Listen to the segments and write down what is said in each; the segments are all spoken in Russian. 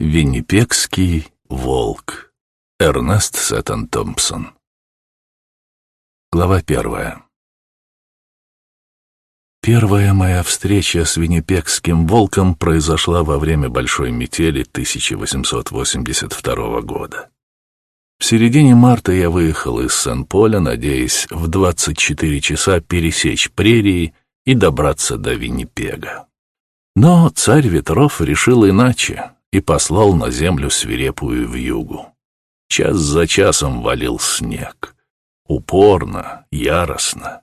Виннипекский волк. Эрнест Сеттон Томпсон. Глава первая. Первая моя встреча с Виннипекским волком произошла во время большой метели 1882 года. В середине марта я выехал из Сен-Поля, надеясь в 24 часа пересечь прерии и добраться до Виннипега. Но царь ветров решил иначе и послал на землю свирепую вьюгу. Час за часом валил снег. Упорно, яростно.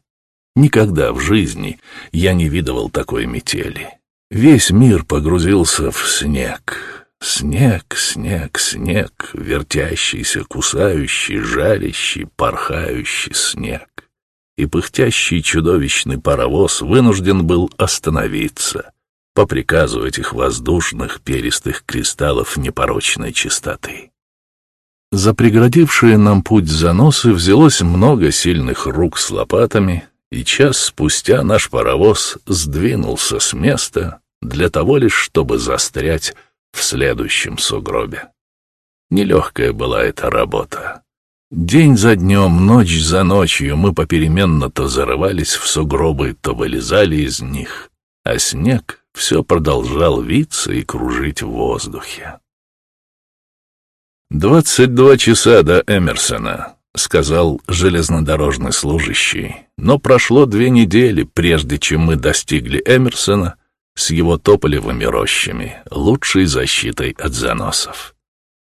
Никогда в жизни я не видывал такой метели. Весь мир погрузился в снег. Снег, снег, снег, вертящийся, кусающий, жарящий, порхающий снег. И пыхтящий чудовищный паровоз вынужден был остановиться по приказу этих воздушных перистых кристаллов непорочной чистоты. За преградившие нам путь заносы взялось много сильных рук с лопатами, и час спустя наш паровоз сдвинулся с места для того лишь, чтобы застрять в следующем сугробе. Нелегкая была эта работа. День за днем, ночь за ночью мы попеременно то зарывались в сугробы, то вылезали из них, а снег все продолжал виться и кружить в воздухе. «Двадцать два часа до Эмерсона», — сказал железнодорожный служащий. Но прошло две недели, прежде чем мы достигли Эмерсона с его тополевыми рощами, лучшей защитой от заносов.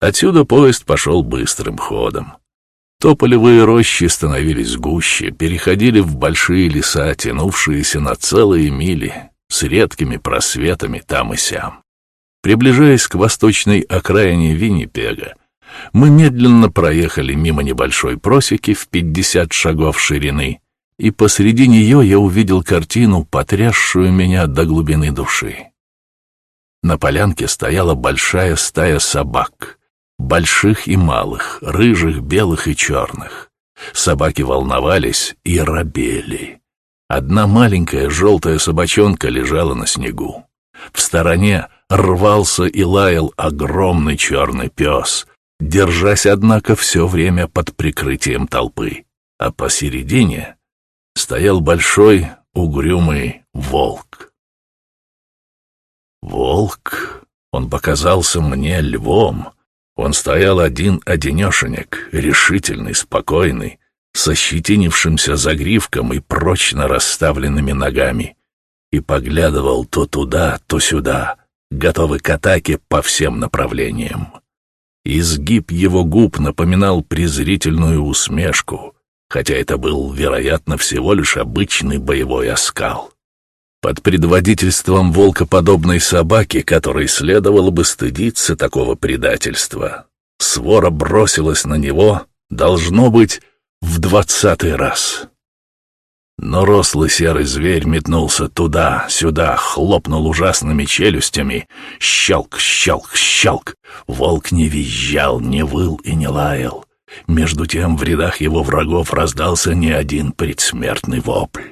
Отсюда поезд пошел быстрым ходом. Тополевые рощи становились гуще, переходили в большие леса, тянувшиеся на целые мили, с редкими просветами там и сям. Приближаясь к восточной окраине Виннипега, мы медленно проехали мимо небольшой просеки в пятьдесят шагов ширины, и посреди нее я увидел картину, потрясшую меня до глубины души. На полянке стояла большая стая собак, больших и малых, рыжих, белых и черных. Собаки волновались и робели. Одна маленькая желтая собачонка лежала на снегу. В стороне рвался и лаял огромный черный пес, держась, однако, все время под прикрытием толпы. А посередине стоял большой угрюмый волк. Волк, он показался мне львом. Он стоял один-одинешенек, решительный, спокойный, с ощетинившимся загривком и прочно расставленными ногами, и поглядывал то туда, то сюда, готовый к атаке по всем направлениям. Изгиб его губ напоминал презрительную усмешку, хотя это был, вероятно, всего лишь обычный боевой оскал. Под предводительством волкоподобной собаки, которой следовало бы стыдиться такого предательства, свора бросилась на него, должно быть, в двадцатый раз. Но рослый серый зверь метнулся туда, сюда, хлопнул ужасными челюстями. Щелк, щелк, щелк. Волк не визжал, не выл и не лаял. Между тем в рядах его врагов раздался не один предсмертный вопль.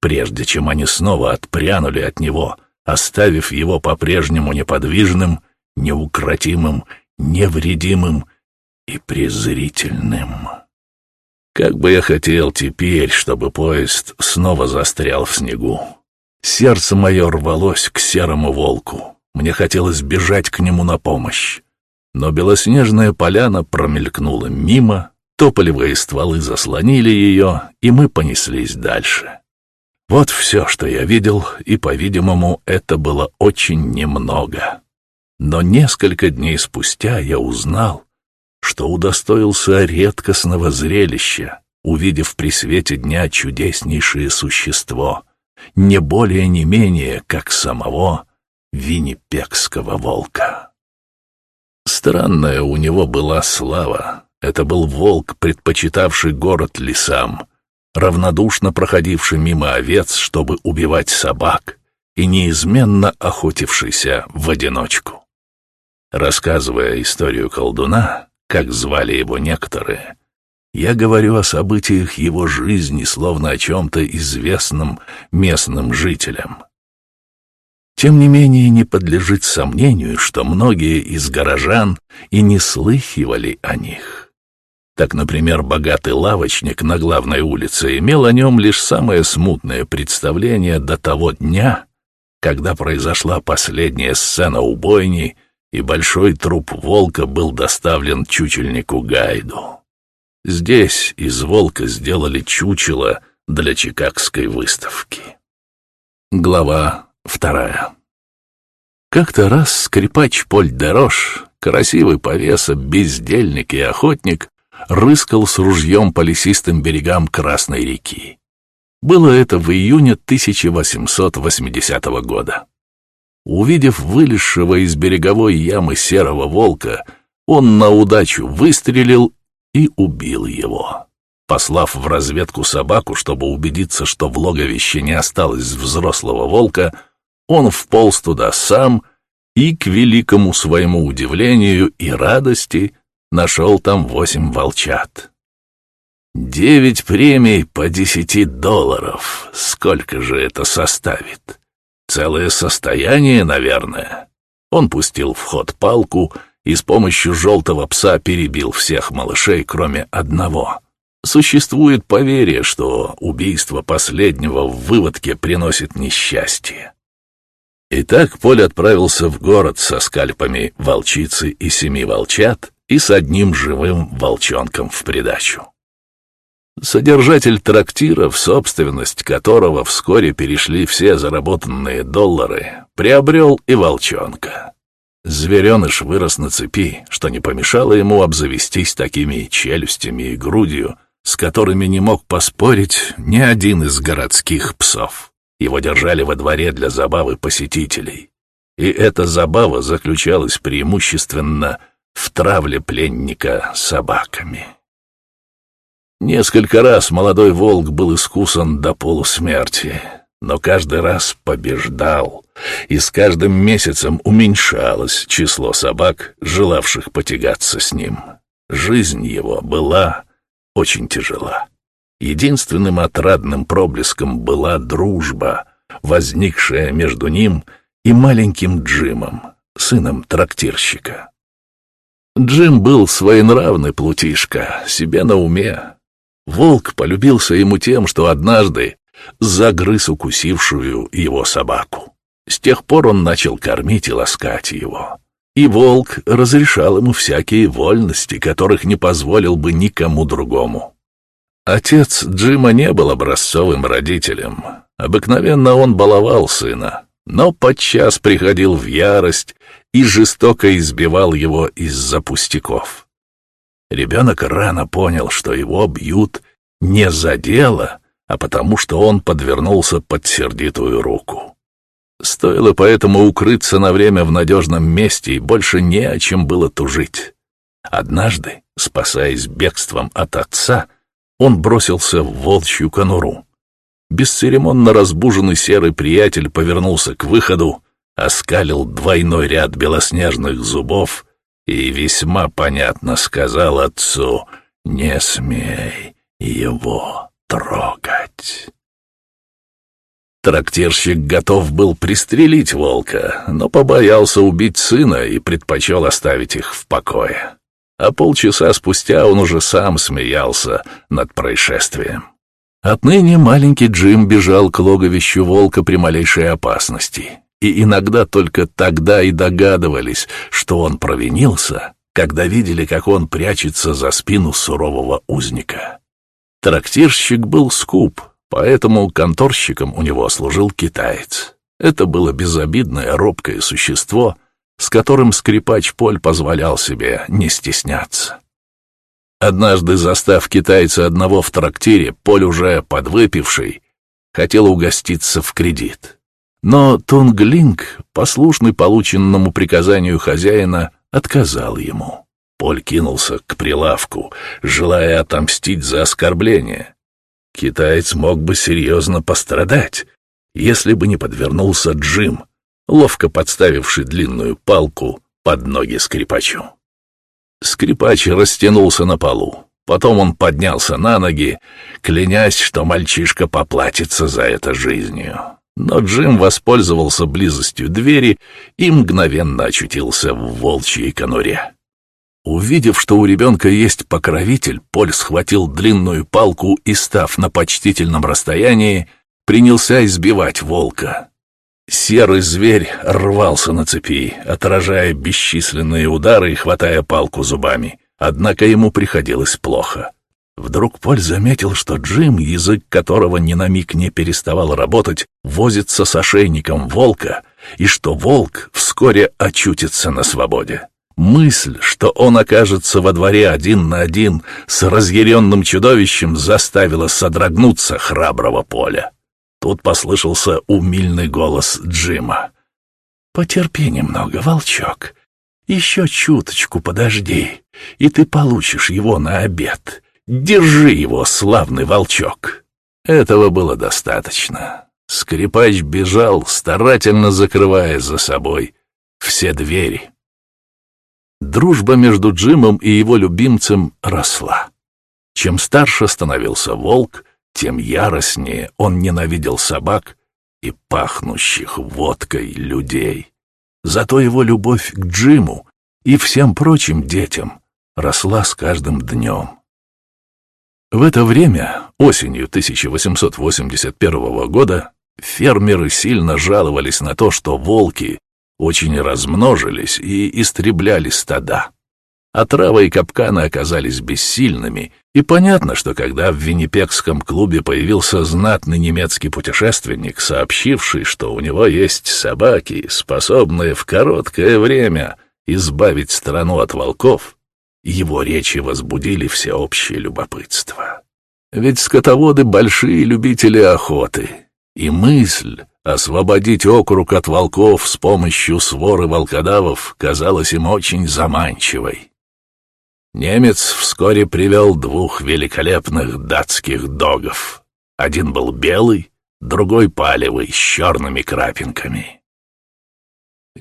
Прежде чем они снова отпрянули от него, оставив его по-прежнему неподвижным, неукротимым, невредимым и презрительным. Как бы я хотел теперь, чтобы поезд снова застрял в снегу. Сердце мое рвалось к серому волку. Мне хотелось бежать к нему на помощь. Но белоснежная поляна промелькнула мимо, тополевые стволы заслонили ее, и мы понеслись дальше. Вот все, что я видел, и, по-видимому, это было очень немного. Но несколько дней спустя я узнал, что удостоился редкостного зрелища, увидев при свете дня чудеснейшее существо, не более не менее, как самого виннипекского волка. Странная у него была слава. Это был волк, предпочитавший город лесам, равнодушно проходивший мимо овец, чтобы убивать собак, и неизменно охотившийся в одиночку. Рассказывая историю колдуна, как звали его некоторые. Я говорю о событиях его жизни, словно о чем-то известном местным жителям. Тем не менее, не подлежит сомнению, что многие из горожан и не слыхивали о них. Так, например, богатый лавочник на главной улице имел о нем лишь самое смутное представление до того дня, когда произошла последняя сцена убойни, и большой труп волка был доставлен чучельнику Гайду. Здесь из волка сделали чучело для чикагской выставки. Глава вторая. Как-то раз скрипач Поль Дерош, красивый повеса, бездельник и охотник, рыскал с ружьем по лесистым берегам Красной реки. Было это в июне 1880 года. Увидев вылезшего из береговой ямы серого волка, он на удачу выстрелил и убил его. Послав в разведку собаку, чтобы убедиться, что в логовище не осталось взрослого волка, он вполз туда сам и, к великому своему удивлению и радости, нашел там восемь волчат. Девять премий по десяти долларов. Сколько же это составит? Целое состояние, наверное. Он пустил в ход палку и с помощью желтого пса перебил всех малышей, кроме одного. Существует поверье, что убийство последнего в выводке приносит несчастье. Итак, Поль отправился в город со скальпами волчицы и семи волчат и с одним живым волчонком в придачу. Содержатель трактира, в собственность которого вскоре перешли все заработанные доллары, приобрел и волчонка. Звереныш вырос на цепи, что не помешало ему обзавестись такими челюстями и грудью, с которыми не мог поспорить ни один из городских псов. Его держали во дворе для забавы посетителей. И эта забава заключалась преимущественно в травле пленника собаками. Несколько раз молодой волк был искусан до полусмерти, но каждый раз побеждал, и с каждым месяцем уменьшалось число собак, желавших потягаться с ним. Жизнь его была очень тяжела. Единственным отрадным проблеском была дружба, возникшая между ним и маленьким Джимом, сыном трактирщика. Джим был своенравный плутишка, себе на уме. Волк полюбился ему тем, что однажды загрыз укусившую его собаку. С тех пор он начал кормить и ласкать его и волк разрешал ему всякие вольности, которых не позволил бы никому другому. Отец Джима не был образцовым родителем. Обыкновенно он баловал сына, но подчас приходил в ярость и жестоко избивал его из-за пустяков. Ребенок рано понял, что его бьют не за дело, а потому что он подвернулся под сердитую руку. Стоило поэтому укрыться на время в надежном месте, и больше не о чем было тужить. Однажды, спасаясь бегством от отца, он бросился в волчью конуру. Бесцеремонно разбуженный серый приятель повернулся к выходу, оскалил двойной ряд белоснежных зубов и весьма понятно сказал отцу «Не смей его трогать». Трактирщик готов был пристрелить волка, но побоялся убить сына и предпочел оставить их в покое. А полчаса спустя он уже сам смеялся над происшествием. Отныне маленький Джим бежал к логовищу волка при малейшей опасности, и иногда только тогда и догадывались, что он провинился, когда видели, как он прячется за спину сурового узника. Трактирщик был скуп — Поэтому конторщиком у него служил китаец. Это было безобидное, робкое существо, с которым скрипач Поль позволял себе не стесняться. Однажды, застав китайца одного в трактире, Поль уже подвыпивший, хотел угоститься в кредит. Но Тунглинг, послушный полученному приказанию хозяина, отказал ему. Поль кинулся к прилавку, желая отомстить за оскорбление, Китаец мог бы серьезно пострадать, если бы не подвернулся Джим, ловко подставивший длинную палку под ноги скрипачу. Скрипач растянулся на полу. Потом он поднялся на ноги, клянясь, что мальчишка поплатится за это жизнью. Но Джим воспользовался близостью двери и мгновенно очутился в волчьей конуре. Увидев, что у ребенка есть покровитель, Поль схватил длинную палку и, став на почтительном расстоянии, принялся избивать волка. Серый зверь рвался на цепи, отражая бесчисленные удары и хватая палку зубами. Однако ему приходилось плохо. Вдруг Поль заметил, что Джим, язык которого ни на миг не переставал работать, возится с ошейником волка, и что волк вскоре очутится на свободе. Мысль, что он окажется во дворе один на один с разъяренным чудовищем, заставила содрогнуться храброго Поля. Тут послышался умильный голос Джима. «Потерпи немного, волчок. Еще чуточку подожди, и ты получишь его на обед. Держи его, славный волчок!» Этого было достаточно. Скрипач бежал, старательно закрывая за собой все двери. Дружба между Джимом и его любимцем росла. Чем старше становился волк, тем яростнее он ненавидел собак и пахнущих водкой людей. Зато его любовь к Джиму и всем прочим детям росла с каждым днем. В это время, осенью 1881 года, фермеры сильно жаловались на то, что волки очень размножились и истребляли стада. Отрава и капканы оказались бессильными, и понятно, что когда в Виннипекском клубе появился знатный немецкий путешественник, сообщивший, что у него есть собаки, способные в короткое время избавить страну от волков, его речи возбудили всеобщее любопытство. Ведь скотоводы — большие любители охоты, и мысль освободить округ от волков с помощью своры волкодавов казалась им очень заманчивой. Немец вскоре привел двух великолепных датских догов. Один был белый, другой палевый, с черными крапинками.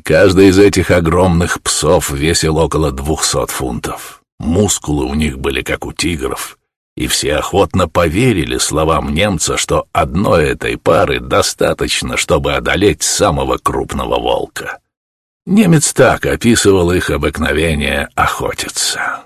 Каждый из этих огромных псов весил около двухсот фунтов. Мускулы у них были как у тигров, и все охотно поверили словам немца, что одной этой пары достаточно, чтобы одолеть самого крупного волка. Немец так описывал их обыкновение охотиться.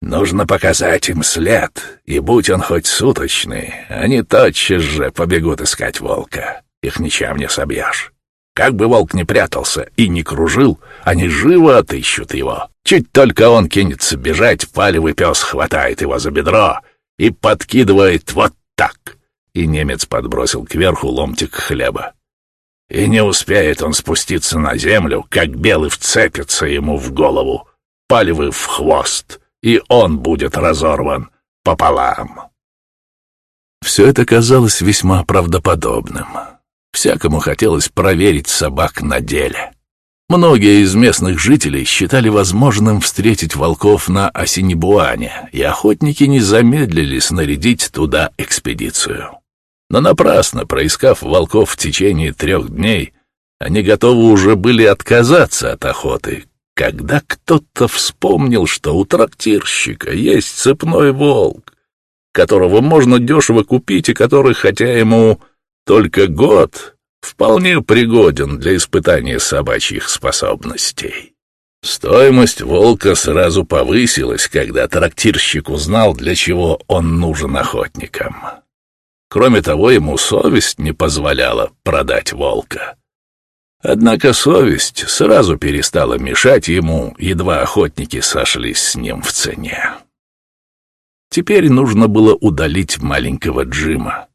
Нужно показать им след, и будь он хоть суточный, они тотчас же побегут искать волка. Их ничем не собьешь. Как бы волк не прятался и не кружил, они живо отыщут его. Чуть только он кинется бежать, палевый пес хватает его за бедро и подкидывает вот так. И немец подбросил кверху ломтик хлеба. И не успеет он спуститься на землю, как белый вцепится ему в голову, палевый в хвост — и он будет разорван пополам. Все это казалось весьма правдоподобным. Всякому хотелось проверить собак на деле. Многие из местных жителей считали возможным встретить волков на Осинебуане, и охотники не замедлили снарядить туда экспедицию. Но напрасно, проискав волков в течение трех дней, они готовы уже были отказаться от охоты, когда кто-то вспомнил, что у трактирщика есть цепной волк, которого можно дешево купить и который, хотя ему только год, вполне пригоден для испытания собачьих способностей. Стоимость волка сразу повысилась, когда трактирщик узнал, для чего он нужен охотникам. Кроме того, ему совесть не позволяла продать волка. Однако совесть сразу перестала мешать ему, едва охотники сошлись с ним в цене. Теперь нужно было удалить маленького Джима.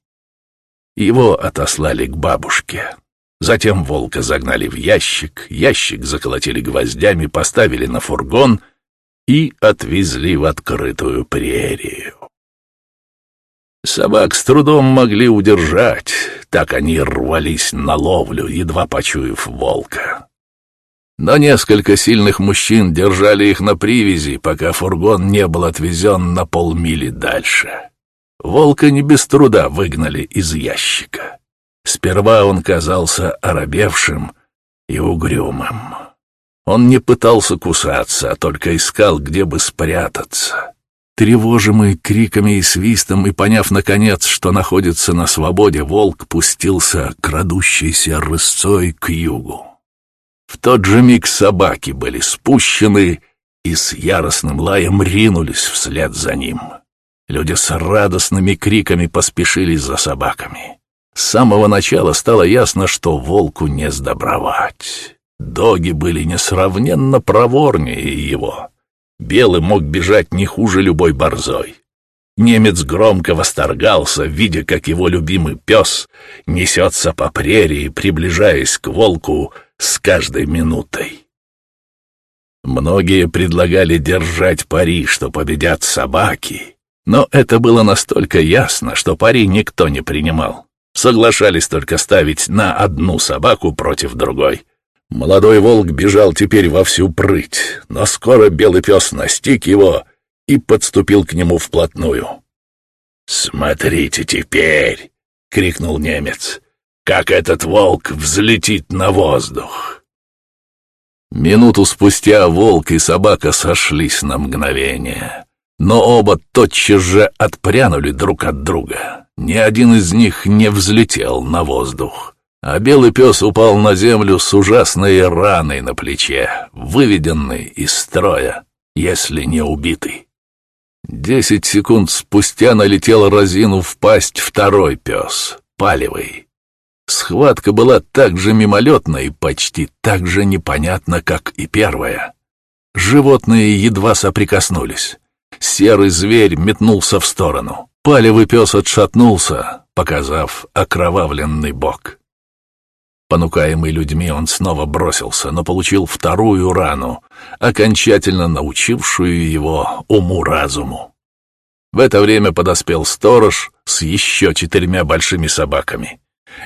Его отослали к бабушке. Затем волка загнали в ящик, ящик заколотили гвоздями, поставили на фургон и отвезли в открытую прерию. Собак с трудом могли удержать, так они рвались на ловлю, едва почуяв волка. Но несколько сильных мужчин держали их на привязи, пока фургон не был отвезен на полмили дальше. Волка не без труда выгнали из ящика. Сперва он казался оробевшим и угрюмым. Он не пытался кусаться, а только искал, где бы спрятаться. Тревожимый криками и свистом, и поняв, наконец, что находится на свободе, волк пустился крадущейся рысцой к югу. В тот же миг собаки были спущены и с яростным лаем ринулись вслед за ним. Люди с радостными криками поспешили за собаками. С самого начала стало ясно, что волку не сдобровать. Доги были несравненно проворнее его. Белый мог бежать не хуже любой борзой. Немец громко восторгался, видя, как его любимый пес несется по прерии, приближаясь к волку с каждой минутой. Многие предлагали держать пари, что победят собаки, но это было настолько ясно, что пари никто не принимал. Соглашались только ставить на одну собаку против другой. Молодой волк бежал теперь во всю прыть, но скоро белый пес настиг его и подступил к нему вплотную. «Смотрите теперь!» — крикнул немец. «Как этот волк взлетит на воздух!» Минуту спустя волк и собака сошлись на мгновение, но оба тотчас же отпрянули друг от друга. Ни один из них не взлетел на воздух а белый пес упал на землю с ужасной раной на плече, выведенный из строя, если не убитый. Десять секунд спустя налетел разину в пасть второй пес, палевый. Схватка была так же мимолетна и почти так же непонятна, как и первая. Животные едва соприкоснулись. Серый зверь метнулся в сторону. Палевый пес отшатнулся, показав окровавленный бок. Понукаемый людьми, он снова бросился, но получил вторую рану, окончательно научившую его уму-разуму. В это время подоспел сторож с еще четырьмя большими собаками.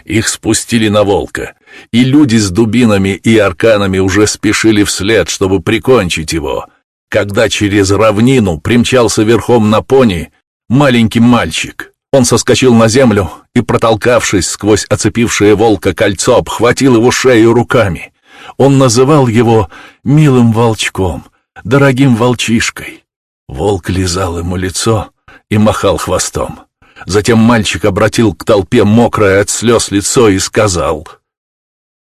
Их спустили на волка, и люди с дубинами и арканами уже спешили вслед, чтобы прикончить его, когда через равнину примчался верхом на пони маленький мальчик. Он соскочил на землю и, протолкавшись сквозь оцепившее волка кольцо, обхватил его шею руками. Он называл его «милым волчком», «дорогим волчишкой». Волк лизал ему лицо и махал хвостом. Затем мальчик обратил к толпе мокрое от слез лицо и сказал...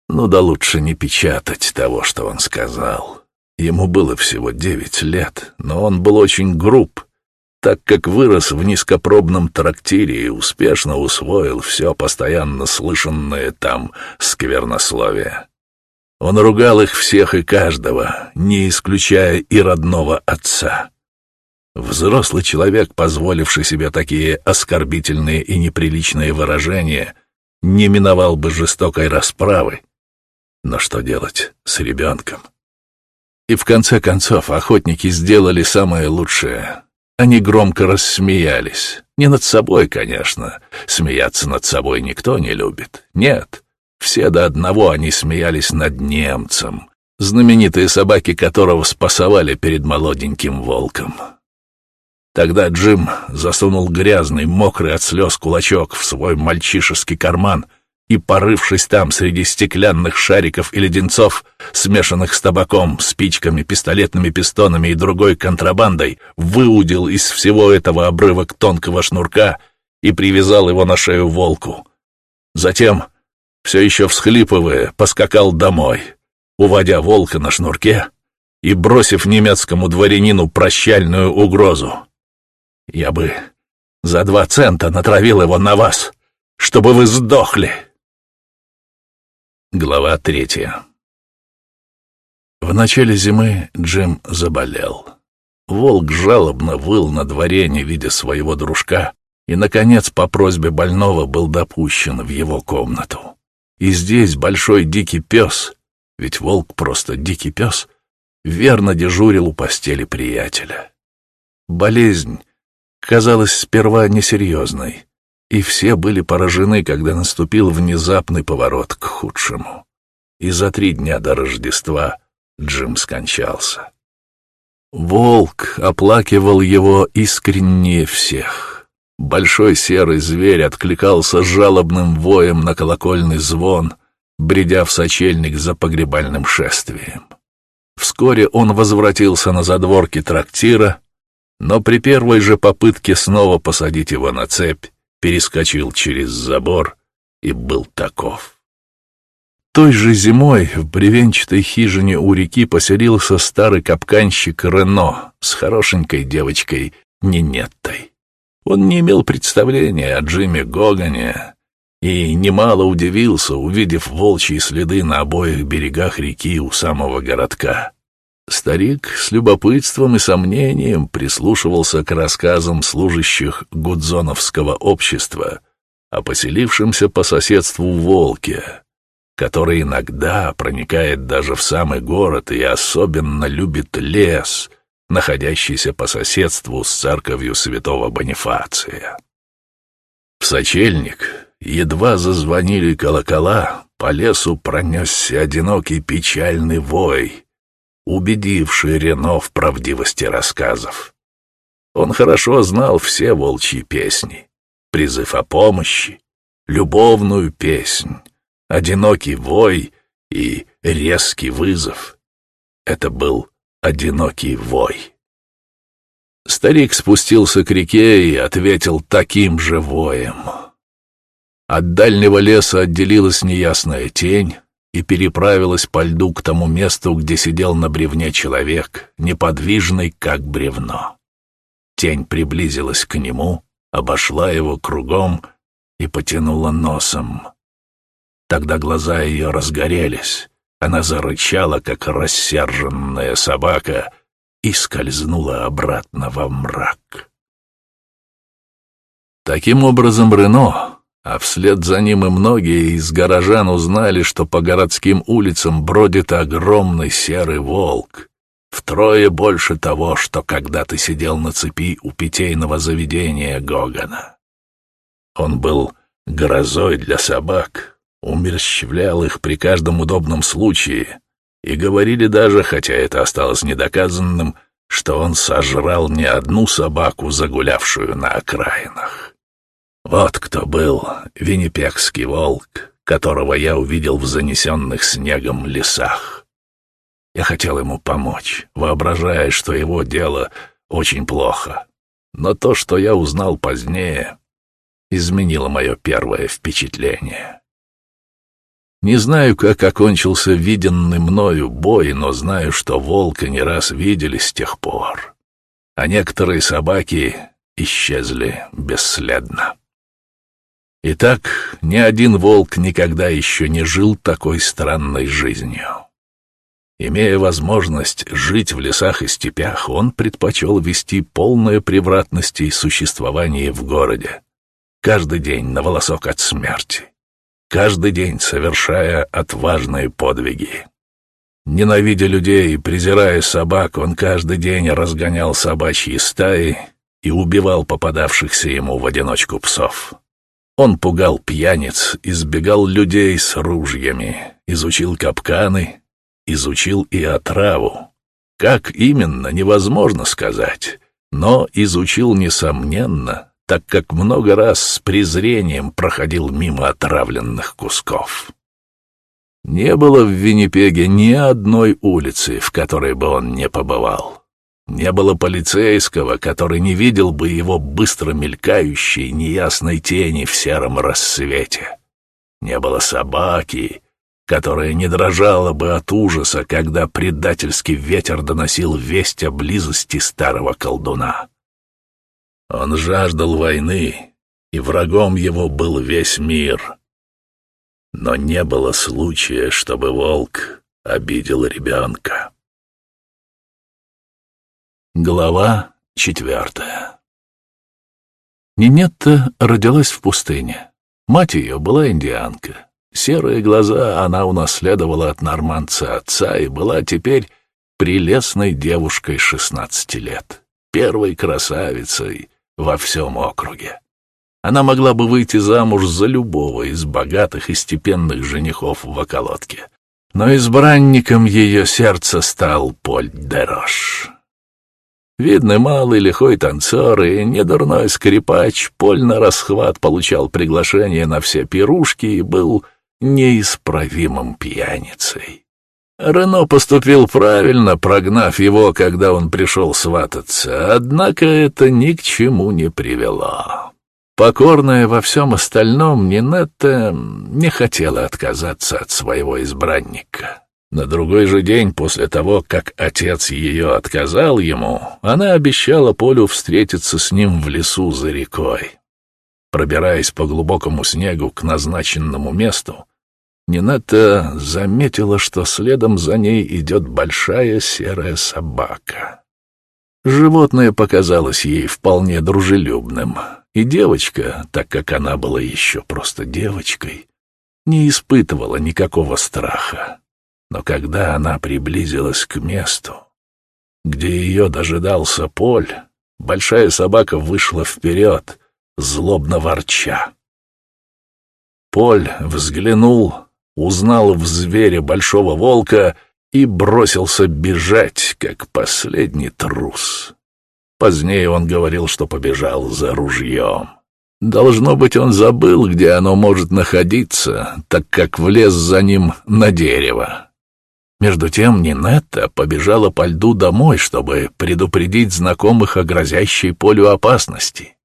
Ну да лучше не печатать того, что он сказал. Ему было всего девять лет, но он был очень груб так как вырос в низкопробном трактире и успешно усвоил все постоянно слышанное там сквернословие. Он ругал их всех и каждого, не исключая и родного отца. Взрослый человек, позволивший себе такие оскорбительные и неприличные выражения, не миновал бы жестокой расправы. Но что делать с ребенком? И в конце концов охотники сделали самое лучшее они громко рассмеялись. Не над собой, конечно. Смеяться над собой никто не любит. Нет. Все до одного они смеялись над немцем, знаменитые собаки которого спасовали перед молоденьким волком. Тогда Джим засунул грязный, мокрый от слез кулачок в свой мальчишеский карман — и, порывшись там среди стеклянных шариков и леденцов, смешанных с табаком, спичками, пистолетными пистонами и другой контрабандой, выудил из всего этого обрывок тонкого шнурка и привязал его на шею волку. Затем, все еще всхлипывая, поскакал домой, уводя волка на шнурке и бросив немецкому дворянину прощальную угрозу. «Я бы за два цента натравил его на вас, чтобы вы сдохли!» Глава третья В начале зимы Джим заболел. Волк жалобно выл на дворе, не видя своего дружка, и, наконец, по просьбе больного был допущен в его комнату. И здесь большой дикий пес, ведь волк просто дикий пес, верно дежурил у постели приятеля. Болезнь казалась сперва несерьезной, и все были поражены, когда наступил внезапный поворот к худшему. И за три дня до Рождества Джим скончался. Волк оплакивал его искреннее всех. Большой серый зверь откликался жалобным воем на колокольный звон, бредя в сочельник за погребальным шествием. Вскоре он возвратился на задворки трактира, но при первой же попытке снова посадить его на цепь, перескочил через забор и был таков. Той же зимой в бревенчатой хижине у реки поселился старый капканщик Рено с хорошенькой девочкой Нинеттой. Он не имел представления о Джиме Гогане и немало удивился, увидев волчьи следы на обоих берегах реки у самого городка. Старик с любопытством и сомнением прислушивался к рассказам служащих Гудзоновского общества о поселившемся по соседству волке, который иногда проникает даже в самый город и особенно любит лес, находящийся по соседству с церковью святого Бонифация. В сочельник едва зазвонили колокола, по лесу пронесся одинокий печальный вой, убедивший Рено в правдивости рассказов. Он хорошо знал все волчьи песни, призыв о помощи, любовную песнь, одинокий вой и резкий вызов. Это был одинокий вой. Старик спустился к реке и ответил таким же воем. От дальнего леса отделилась неясная тень и переправилась по льду к тому месту, где сидел на бревне человек, неподвижный, как бревно. Тень приблизилась к нему, обошла его кругом и потянула носом. Тогда глаза ее разгорелись. Она зарычала, как рассерженная собака, и скользнула обратно во мрак. Таким образом, Рено, а вслед за ним и многие из горожан узнали, что по городским улицам бродит огромный серый волк, втрое больше того, что когда-то сидел на цепи у питейного заведения Гогана. Он был грозой для собак, умерщвлял их при каждом удобном случае, и говорили даже, хотя это осталось недоказанным, что он сожрал не одну собаку, загулявшую на окраинах. Вот кто был виннипекский волк, которого я увидел в занесенных снегом лесах. Я хотел ему помочь, воображая, что его дело очень плохо. Но то, что я узнал позднее, изменило мое первое впечатление. Не знаю, как окончился виденный мною бой, но знаю, что волка не раз видели с тех пор. А некоторые собаки исчезли бесследно. Итак, ни один волк никогда еще не жил такой странной жизнью. Имея возможность жить в лесах и степях, он предпочел вести полное превратности и существование в городе. Каждый день на волосок от смерти каждый день совершая отважные подвиги. Ненавидя людей и презирая собак, он каждый день разгонял собачьи стаи и убивал попадавшихся ему в одиночку псов. Он пугал пьяниц, избегал людей с ружьями, изучил капканы, изучил и отраву. Как именно, невозможно сказать, но изучил, несомненно, так как много раз с презрением проходил мимо отравленных кусков. Не было в Виннипеге ни одной улицы, в которой бы он не побывал. Не было полицейского, который не видел бы его быстро мелькающей неясной тени в сером рассвете. Не было собаки, которая не дрожала бы от ужаса, когда предательский ветер доносил весть о близости старого колдуна. Он жаждал войны, и врагом его был весь мир. Но не было случая, чтобы волк обидел ребенка. Глава четвертая Нинетта родилась в пустыне. Мать ее была индианка. Серые глаза она унаследовала от норманца отца и была теперь прелестной девушкой шестнадцати лет, первой красавицей, во всем округе. Она могла бы выйти замуж за любого из богатых и степенных женихов в околотке. Но избранником ее сердца стал Поль Дерош. Видный малый лихой танцор и недурной скрипач, Поль на расхват получал приглашение на все пирушки и был неисправимым пьяницей. Рено поступил правильно, прогнав его, когда он пришел свататься, однако это ни к чему не привело. Покорная во всем остальном, Нинетта не хотела отказаться от своего избранника. На другой же день после того, как отец ее отказал ему, она обещала Полю встретиться с ним в лесу за рекой. Пробираясь по глубокому снегу к назначенному месту, Нинетта заметила, что следом за ней идет большая серая собака. Животное показалось ей вполне дружелюбным, и девочка, так как она была еще просто девочкой, не испытывала никакого страха. Но когда она приблизилась к месту, где ее дожидался Поль, большая собака вышла вперед, злобно ворча. Поль взглянул, узнал в звере большого волка и бросился бежать, как последний трус. Позднее он говорил, что побежал за ружьем. Должно быть, он забыл, где оно может находиться, так как влез за ним на дерево. Между тем Нинетта побежала по льду домой, чтобы предупредить знакомых о грозящей полю опасности.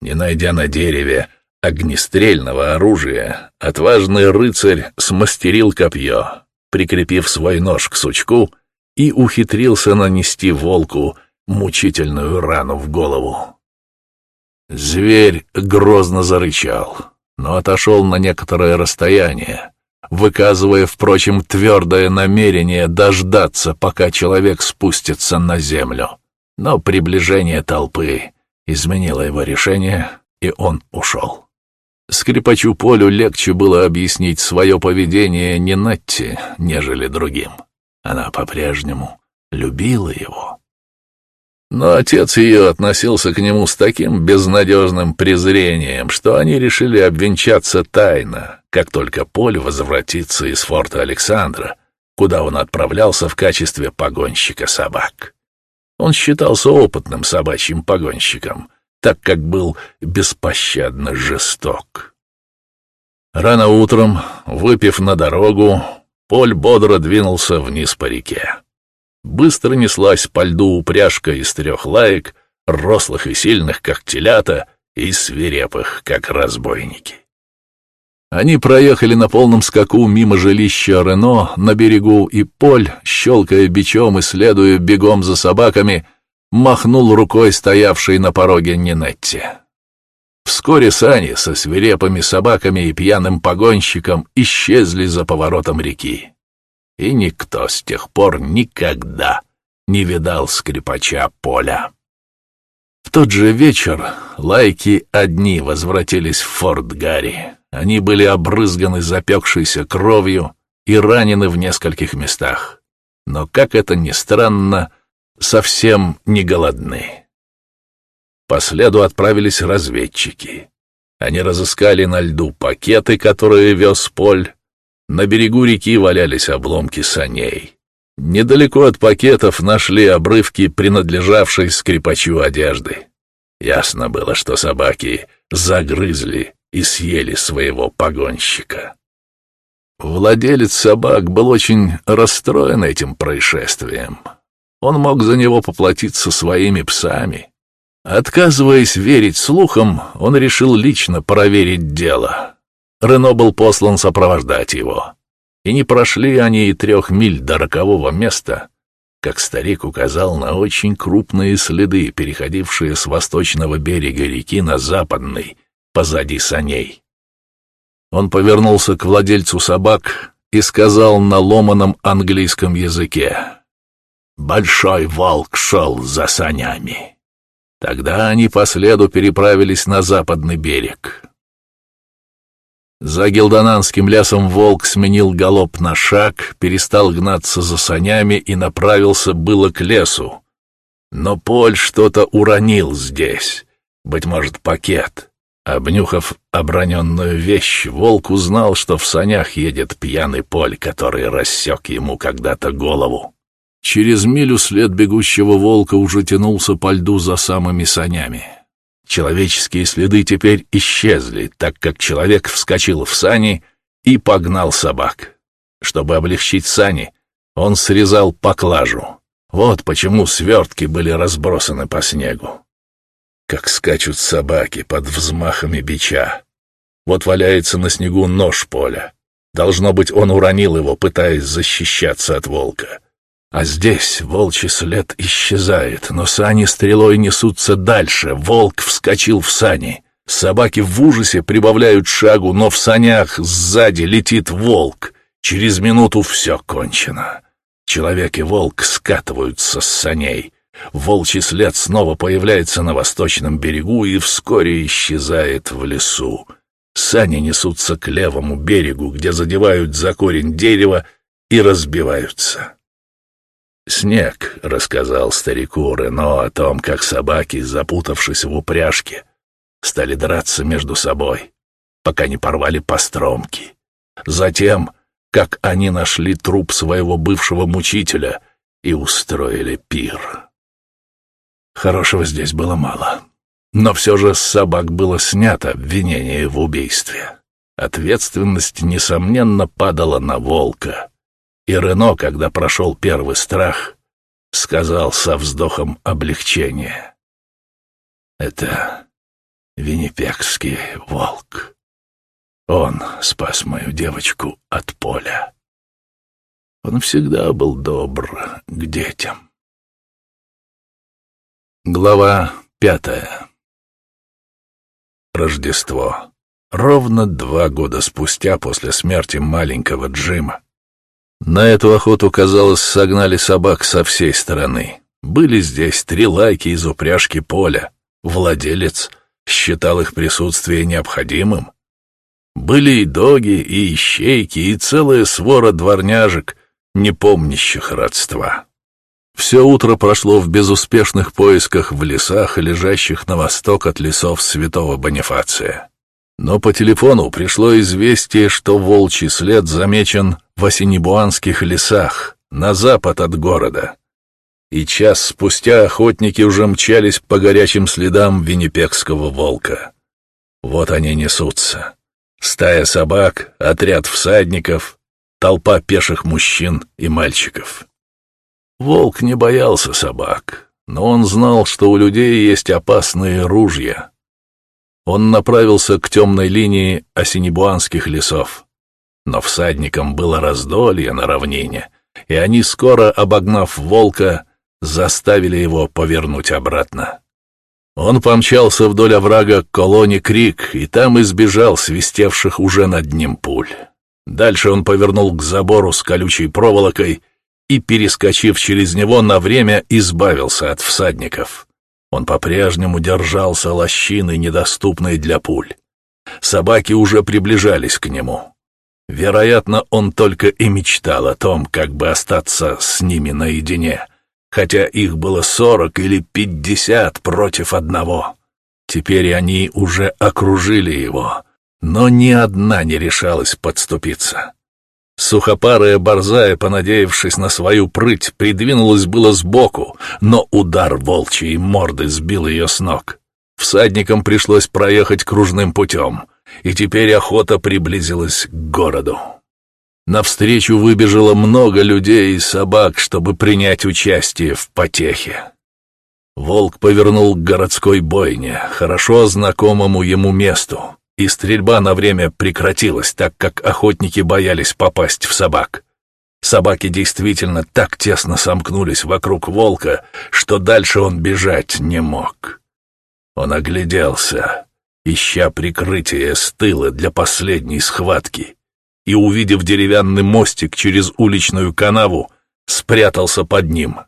Не найдя на дереве огнестрельного оружия, отважный рыцарь смастерил копье, прикрепив свой нож к сучку, и ухитрился нанести волку мучительную рану в голову. Зверь грозно зарычал, но отошел на некоторое расстояние, выказывая, впрочем, твердое намерение дождаться, пока человек спустится на землю. Но приближение толпы изменило его решение, и он ушел. Скрипачу Полю легче было объяснить свое поведение не Натте, нежели другим. Она по-прежнему любила его. Но отец ее относился к нему с таким безнадежным презрением, что они решили обвенчаться тайно, как только Поль возвратится из форта Александра, куда он отправлялся в качестве погонщика собак. Он считался опытным собачьим погонщиком, так как был беспощадно жесток. Рано утром, выпив на дорогу, Поль бодро двинулся вниз по реке. Быстро неслась по льду упряжка из трех лаек, рослых и сильных, как телята, и свирепых, как разбойники. Они проехали на полном скаку мимо жилища Рено на берегу, и Поль, щелкая бичом и следуя бегом за собаками, махнул рукой стоявшей на пороге Нинетти. Вскоре сани со свирепыми собаками и пьяным погонщиком исчезли за поворотом реки. И никто с тех пор никогда не видал скрипача Поля. В тот же вечер лайки одни возвратились в форт Гарри. Они были обрызганы запекшейся кровью и ранены в нескольких местах. Но, как это ни странно, совсем не голодны. По следу отправились разведчики. Они разыскали на льду пакеты, которые вез Поль. На берегу реки валялись обломки саней. Недалеко от пакетов нашли обрывки, принадлежавшей скрипачу одежды. Ясно было, что собаки загрызли и съели своего погонщика. Владелец собак был очень расстроен этим происшествием. Он мог за него поплатиться своими псами. Отказываясь верить слухам, он решил лично проверить дело. Рено был послан сопровождать его. И не прошли они и трех миль до рокового места, как старик указал на очень крупные следы, переходившие с восточного берега реки на западный, позади саней. Он повернулся к владельцу собак и сказал на ломаном английском языке. «Большой волк шел за санями». Тогда они по следу переправились на западный берег. За гилдонанским лесом волк сменил галоп на шаг, перестал гнаться за санями и направился было к лесу. Но Поль что-то уронил здесь, быть может, пакет. Обнюхав оброненную вещь, волк узнал, что в санях едет пьяный Поль, который рассек ему когда-то голову. Через милю след бегущего волка уже тянулся по льду за самыми санями. Человеческие следы теперь исчезли, так как человек вскочил в сани и погнал собак. Чтобы облегчить сани, Он срезал поклажу. Вот почему свертки были разбросаны по снегу. Как скачут собаки под взмахами бича. Вот валяется на снегу нож поля. Должно быть, он уронил его, пытаясь защищаться от волка. А здесь волчий след исчезает, но сани стрелой несутся дальше. Волк вскочил в сани. Собаки в ужасе прибавляют шагу, но в санях сзади летит волк. Через минуту все кончено. Человек и волк скатываются с саней. Волчий след снова появляется на восточном берегу и вскоре исчезает в лесу. Сани несутся к левому берегу, где задевают за корень дерева и разбиваются. Снег рассказал старику Рено о том, как собаки, запутавшись в упряжке, стали драться между собой, пока не порвали постромки. Затем, как они нашли труп своего бывшего мучителя и устроили пир. Хорошего здесь было мало. Но все же с собак было снято обвинение в убийстве. Ответственность, несомненно, падала на волка. И Рено, когда прошел первый страх, сказал со вздохом облегчения. «Это Виннипекский волк. Он спас мою девочку от поля. Он всегда был добр к детям». Глава пятая Рождество. Ровно два года спустя после смерти маленького Джима. На эту охоту, казалось, согнали собак со всей стороны. Были здесь три лайки из упряжки поля. Владелец считал их присутствие необходимым. Были и доги, и ищейки, и целая свора дворняжек, не помнящих родства. Все утро прошло в безуспешных поисках в лесах, лежащих на восток от лесов святого Бонифация. Но по телефону пришло известие, что волчий след замечен в Осенебуанских лесах, на запад от города. И час спустя охотники уже мчались по горячим следам виннипекского волка. Вот они несутся. Стая собак, отряд всадников, толпа пеших мужчин и мальчиков. Волк не боялся собак, но он знал, что у людей есть опасные ружья. Он направился к темной линии осенебуанских лесов. Но всадникам было раздолье на равнине, и они, скоро обогнав волка, заставили его повернуть обратно. Он помчался вдоль оврага к колонне Крик, и там избежал свистевших уже над ним пуль. Дальше он повернул к забору с колючей проволокой — и, перескочив через него, на время избавился от всадников. Он по-прежнему держался лощины, недоступной для пуль. Собаки уже приближались к нему. Вероятно, он только и мечтал о том, как бы остаться с ними наедине, хотя их было сорок или пятьдесят против одного. Теперь они уже окружили его, но ни одна не решалась подступиться. Сухопарая борзая, понадеявшись на свою прыть, придвинулась было сбоку, но удар волчьей морды сбил ее с ног. Всадникам пришлось проехать кружным путем, и теперь охота приблизилась к городу. Навстречу выбежало много людей и собак, чтобы принять участие в потехе. Волк повернул к городской бойне, хорошо знакомому ему месту и стрельба на время прекратилась, так как охотники боялись попасть в собак. Собаки действительно так тесно сомкнулись вокруг волка, что дальше он бежать не мог. Он огляделся, ища прикрытие с тыла для последней схватки, и, увидев деревянный мостик через уличную канаву, спрятался под ним.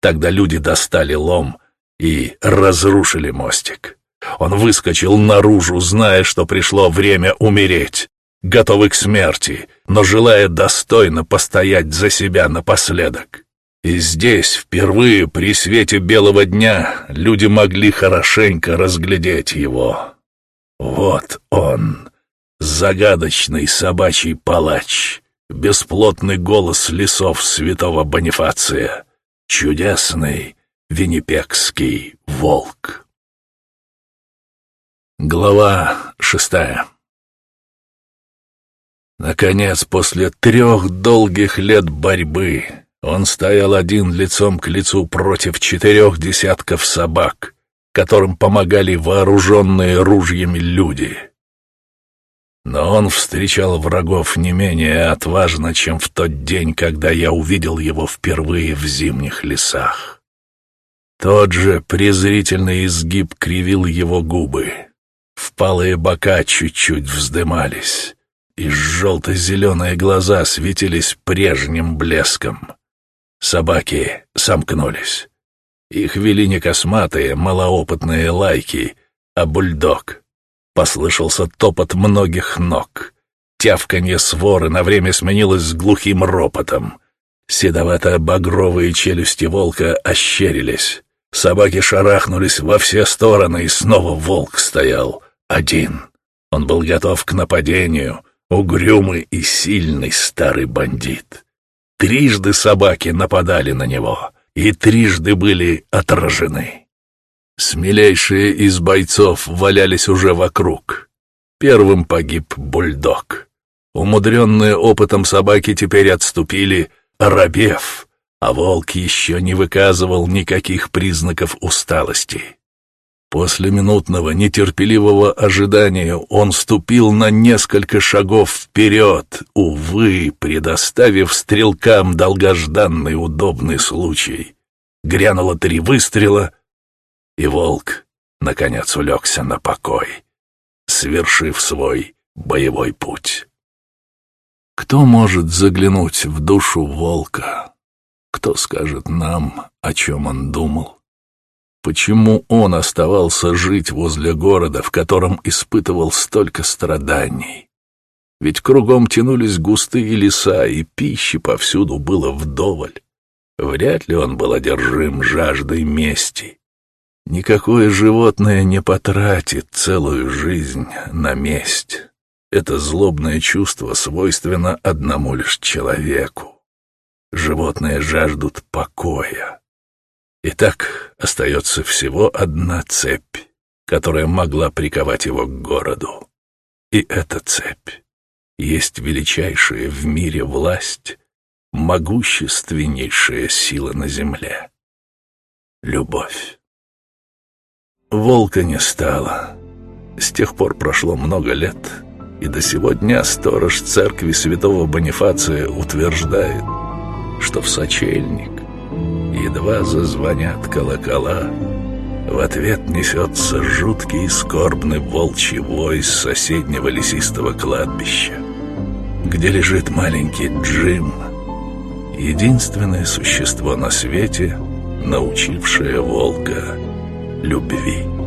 Тогда люди достали лом и разрушили мостик. Он выскочил наружу, зная, что пришло время умереть, готовый к смерти, но желая достойно постоять за себя напоследок. И здесь, впервые при свете белого дня, люди могли хорошенько разглядеть его. Вот он, загадочный собачий палач, бесплотный голос лесов святого Бонифация, чудесный виннипекский волк. Глава шестая Наконец, после трех долгих лет борьбы, Он стоял один лицом к лицу против четырех десятков собак, которым помогали вооруженные ружьями люди. Но он встречал врагов не менее отважно, чем в тот день, когда я увидел его впервые в зимних лесах. Тот же презрительный изгиб кривил его губы. Впалые бока чуть-чуть вздымались, и желто-зеленые глаза светились прежним блеском. Собаки сомкнулись. Их вели не косматые, малоопытные лайки, а бульдог. Послышался топот многих ног. Тявканье своры на время сменилось с глухим ропотом. Седовато-багровые челюсти волка ощерились. Собаки шарахнулись во все стороны, и снова волк стоял один. Он был готов к нападению, угрюмый и сильный старый бандит. Трижды собаки нападали на него, и трижды были отражены. Смелейшие из бойцов валялись уже вокруг. Первым погиб бульдог. Умудренные опытом собаки теперь отступили, оробев, а волк еще не выказывал никаких признаков усталости. После минутного нетерпеливого ожидания он ступил на несколько шагов вперед, увы, предоставив стрелкам долгожданный удобный случай. Грянуло три выстрела, и волк, наконец, улегся на покой, свершив свой боевой путь. Кто может заглянуть в душу волка? Кто скажет нам, о чем он думал? Почему он оставался жить возле города, в котором испытывал столько страданий? Ведь кругом тянулись густые леса, и пищи повсюду было вдоволь. Вряд ли он был одержим жаждой мести. Никакое животное не потратит целую жизнь на месть. Это злобное чувство свойственно одному лишь человеку. Животные жаждут покоя. И так остается всего одна цепь, которая могла приковать его к городу. И эта цепь есть величайшая в мире власть, могущественнейшая сила на земле. Любовь. Волка не стало. С тех пор прошло много лет, и до сего дня сторож церкви святого Бонифация утверждает — что в сочельник едва зазвонят колокола, в ответ несется жуткий и скорбный волчий вой с соседнего лесистого кладбища, где лежит маленький Джим, единственное существо на свете, научившее волка любви.